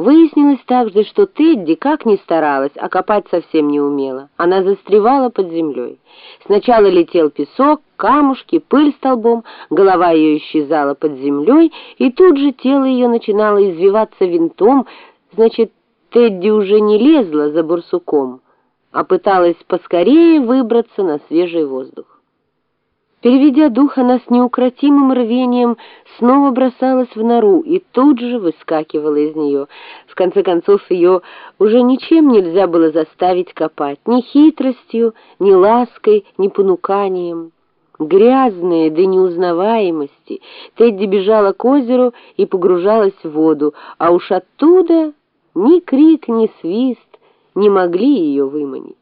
Выяснилось также, что Тедди, как ни старалась, а копать совсем не умела. Она застревала под землей. Сначала летел песок, камушки, пыль столбом, голова ее исчезала под землей, и тут же тело ее начинало извиваться винтом, значит, Тедди уже не лезла за барсуком, а пыталась поскорее выбраться на свежий воздух. Переведя дух, она с неукротимым рвением снова бросалась в нору и тут же выскакивала из нее. В конце концов, ее уже ничем нельзя было заставить копать, ни хитростью, ни лаской, ни понуканием. Грязная до неузнаваемости, Тедди бежала к озеру и погружалась в воду, а уж оттуда ни крик, ни свист не могли ее выманить.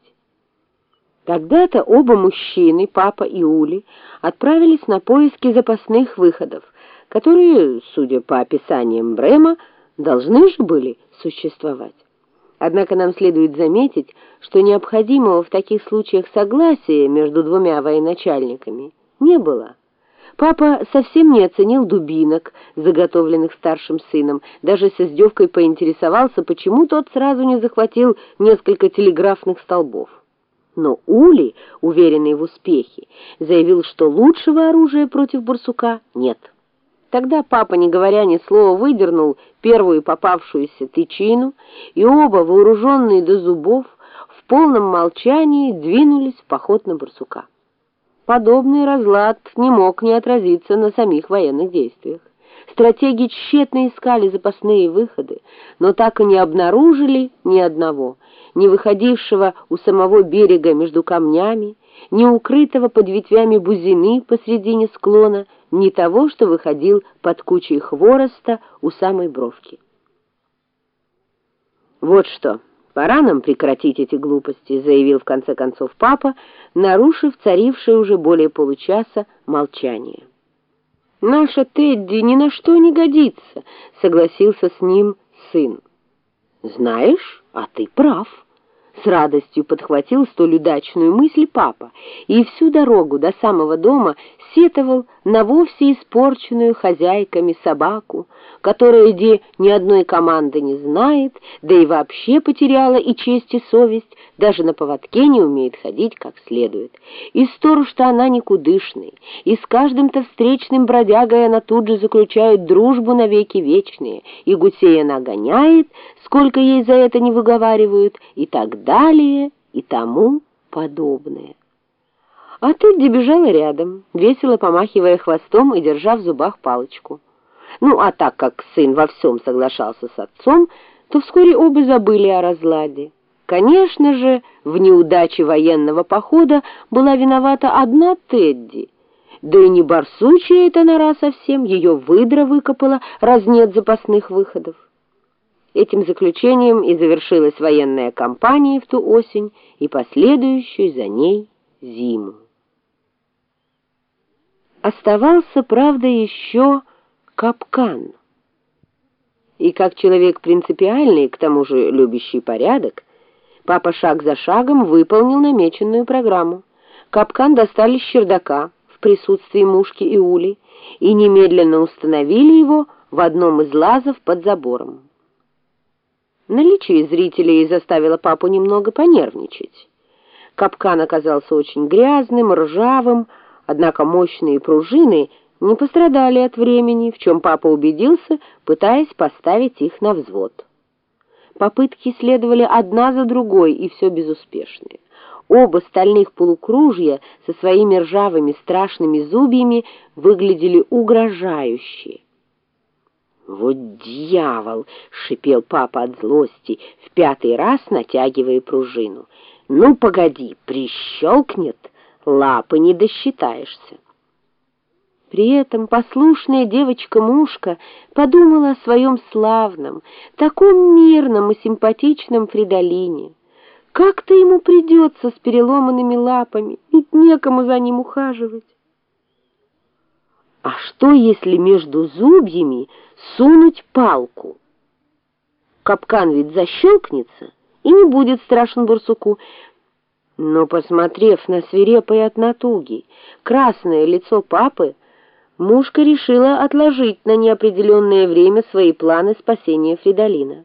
Когда-то оба мужчины, папа и Ули, отправились на поиски запасных выходов, которые, судя по описаниям Брема, должны же были существовать. Однако нам следует заметить, что необходимого в таких случаях согласия между двумя военачальниками не было. Папа совсем не оценил дубинок, заготовленных старшим сыном, даже с издевкой поинтересовался, почему тот сразу не захватил несколько телеграфных столбов. Но Ули, уверенный в успехе, заявил, что лучшего оружия против барсука нет. Тогда папа, не говоря ни слова, выдернул первую попавшуюся тычину, и оба, вооруженные до зубов, в полном молчании двинулись в поход на барсука. Подобный разлад не мог не отразиться на самих военных действиях. Стратеги тщетно искали запасные выходы, но так и не обнаружили ни одного — не выходившего у самого берега между камнями, не укрытого под ветвями бузины посредине склона, ни того, что выходил под кучей хвороста у самой бровки. «Вот что, пора нам прекратить эти глупости», — заявил в конце концов папа, нарушив царившее уже более получаса молчание. «Наша Тедди ни на что не годится», — согласился с ним сын. «Знаешь, а ты прав». С радостью подхватил столь удачную мысль папа и всю дорогу до самого дома сетовал на вовсе испорченную хозяйками собаку, которая где ни одной команды не знает, да и вообще потеряла и честь, и совесть, даже на поводке не умеет ходить как следует. И сторож-то она никудышный, и с каждым-то встречным бродягой она тут же заключает дружбу навеки вечные, и гусей она гоняет, сколько ей за это не выговаривают, и так далее, и тому подобное. А Тедди бежала рядом, весело помахивая хвостом и держа в зубах палочку. Ну, а так как сын во всем соглашался с отцом, то вскоре оба забыли о разладе. Конечно же, в неудаче военного похода была виновата одна Тедди. Да и не барсучая эта нора совсем, ее выдра выкопала, раз нет запасных выходов. Этим заключением и завершилась военная кампания в ту осень и последующую за ней зиму. Оставался, правда, еще капкан. И как человек принципиальный, к тому же любящий порядок, папа шаг за шагом выполнил намеченную программу. Капкан достали с чердака в присутствии мушки и ули и немедленно установили его в одном из лазов под забором. Наличие зрителей заставило папу немного понервничать. Капкан оказался очень грязным, ржавым, Однако мощные пружины не пострадали от времени, в чем папа убедился, пытаясь поставить их на взвод. Попытки следовали одна за другой, и все безуспешные. Оба стальных полукружья со своими ржавыми страшными зубьями выглядели угрожающе. «Вот дьявол!» — шипел папа от злости, в пятый раз натягивая пружину. «Ну, погоди, прищелкнет!» лапы не досчитаешься. При этом послушная девочка-мушка подумала о своем славном, таком мирном и симпатичном Фридолине. Как-то ему придется с переломанными лапами, ведь некому за ним ухаживать. А что, если между зубьями сунуть палку? Капкан ведь защелкнется и не будет страшен барсуку, но, посмотрев на свирепые от натуги красное лицо папы, мушка решила отложить на неопределенное время свои планы спасения Фридолина.